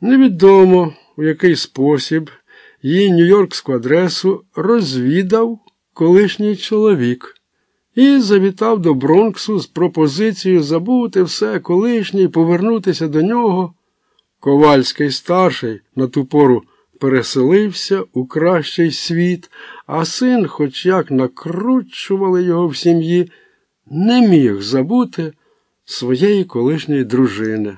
Невідомо, у який спосіб її нью-йоркську адресу розвідав колишній чоловік і завітав до Бронксу з пропозицією забути все колишнє і повернутися до нього. Ковальський старший на ту пору переселився у кращий світ, а син, хоч як накручували його в сім'ї, не міг забути своєї колишньої дружини.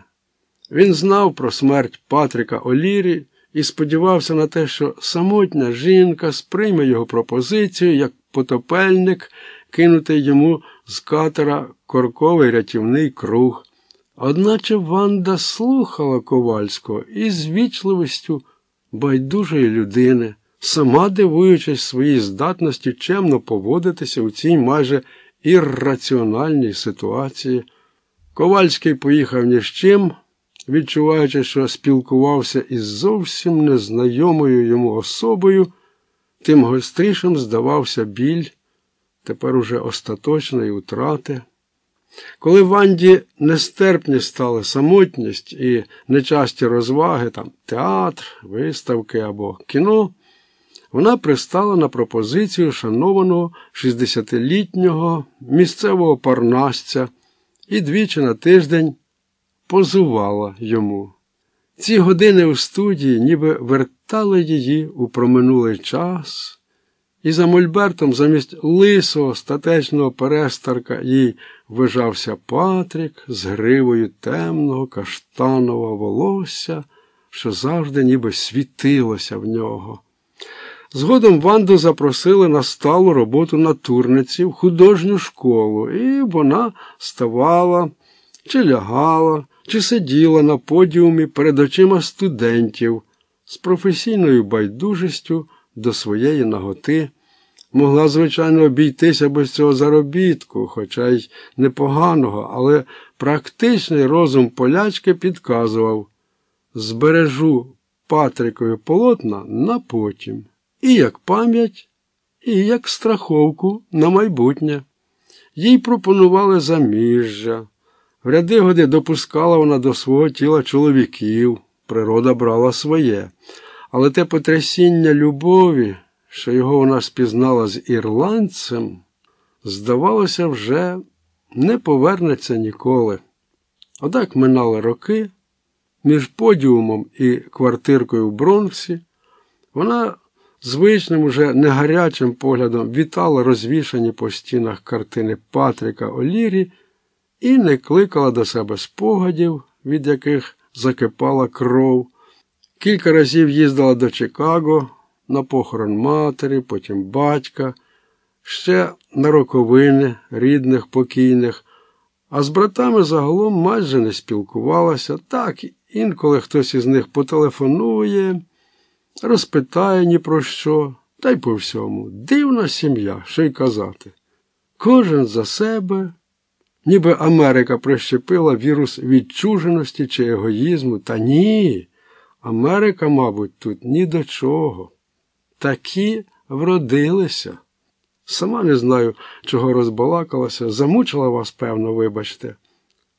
Він знав про смерть Патріка Олірі і сподівався на те, що самотня жінка сприйме його пропозицію як потопельник, кинутий йому з катера корковий рятівний круг. Одначе Ванда слухала Ковальського із вічливістю байдужої людини, сама дивуючись своїй здатності чемно поводитися у цій майже ірраціональній ситуації. Ковальський поїхав ні з чим, відчуваючи, що спілкувався із зовсім незнайомою йому особою, тим гострішим здавався біль, тепер уже остаточної утрати. Коли Ванді нестерпні стали самотність і нечасті розваги, там театр, виставки або кіно, вона пристала на пропозицію шанованого 60-літнього місцевого парнасця і двічі на тиждень позувала йому. Ці години у студії ніби вертали її у проминулий час. І за Мольбертом замість лисого статечного перестарка їй вижався Патрік з гривою темного каштанового волосся, що завжди ніби світилося в нього. Згодом Ванду запросили на сталу роботу на турниці в художню школу, і вона ставала, чи лягала, чи сиділа на подіумі перед очима студентів з професійною байдужістю до своєї наготи. Могла, звичайно, обійтися без цього заробітку, хоча й непоганого, але практичний розум полячки підказував збережу Патрикові полотна на потім, і як пам'ять, і як страховку на майбутнє. Їй пропонували заміжжя. В ряди годи допускала вона до свого тіла чоловіків, природа брала своє, але те потрясіння любові що його вона спізнала з ірландцем, здавалося, вже не повернеться ніколи. Одак минали роки, між подіумом і квартиркою в Бронксі, вона звичним уже негарячим поглядом вітала розвішані по стінах картини Патріка Олірі і не кликала до себе спогадів, від яких закипала кров. Кілька разів їздила до Чикаго на похорон матері, потім батька, ще на роковини рідних покійних, а з братами загалом майже не спілкувалася. Так, інколи хтось із них потелефонує, розпитає ні про що, та й по всьому. Дивна сім'я, що й казати. Кожен за себе, ніби Америка прищепила вірус відчуженості чи егоїзму. Та ні, Америка, мабуть, тут ні до чого такі вродилися. Сама не знаю, чого розбалакалася, замучила вас, певно, вибачте.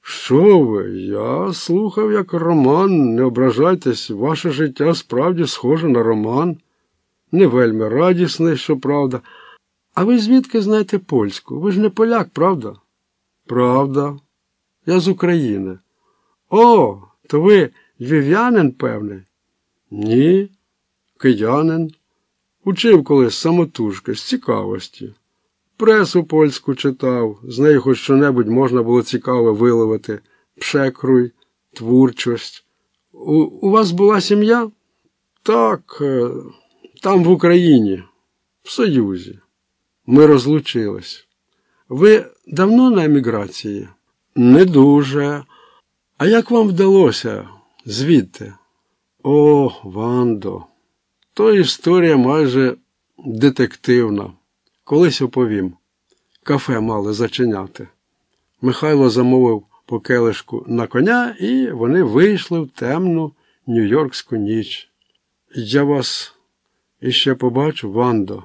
Що ви? Я слухав, як роман, не ображайтесь, ваше життя справді схоже на роман. Не вельми радісний, що правда. А ви звідки знаєте польську? Ви ж не поляк, правда? Правда. Я з України. О, то ви львів'янин, певний? Ні, киянин. Учив колись самотужки з цікавості. Пресу польську читав, з неї хоч що-небудь можна було цікаве виловити, пшекруй, творчость. У, у вас була сім'я? Так, е, там в Україні, в Союзі. Ми розлучились. Ви давно на еміграції? Не дуже. А як вам вдалося звідти? О, Вандо! То історія майже детективна. Колись оповім. Кафе мали зачиняти. Михайло замовив по келишку на коня, і вони вийшли в темну нью-йоркську ніч. Я вас іще побачу, Вандо.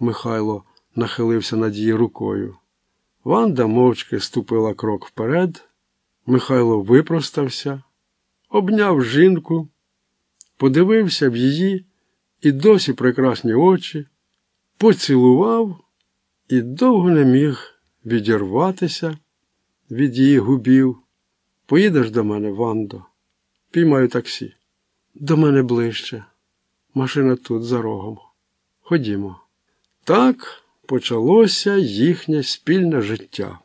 Михайло нахилився над її рукою. Ванда мовчки ступила крок вперед. Михайло випростався, обняв жінку подивився в її і досі прекрасні очі, поцілував і довго не міг відірватися від її губів. Поїдеш до мене, Вандо, піймаю таксі. До мене ближче. Машина тут за рогом. Ходімо. Так почалося їхнє спільне життя.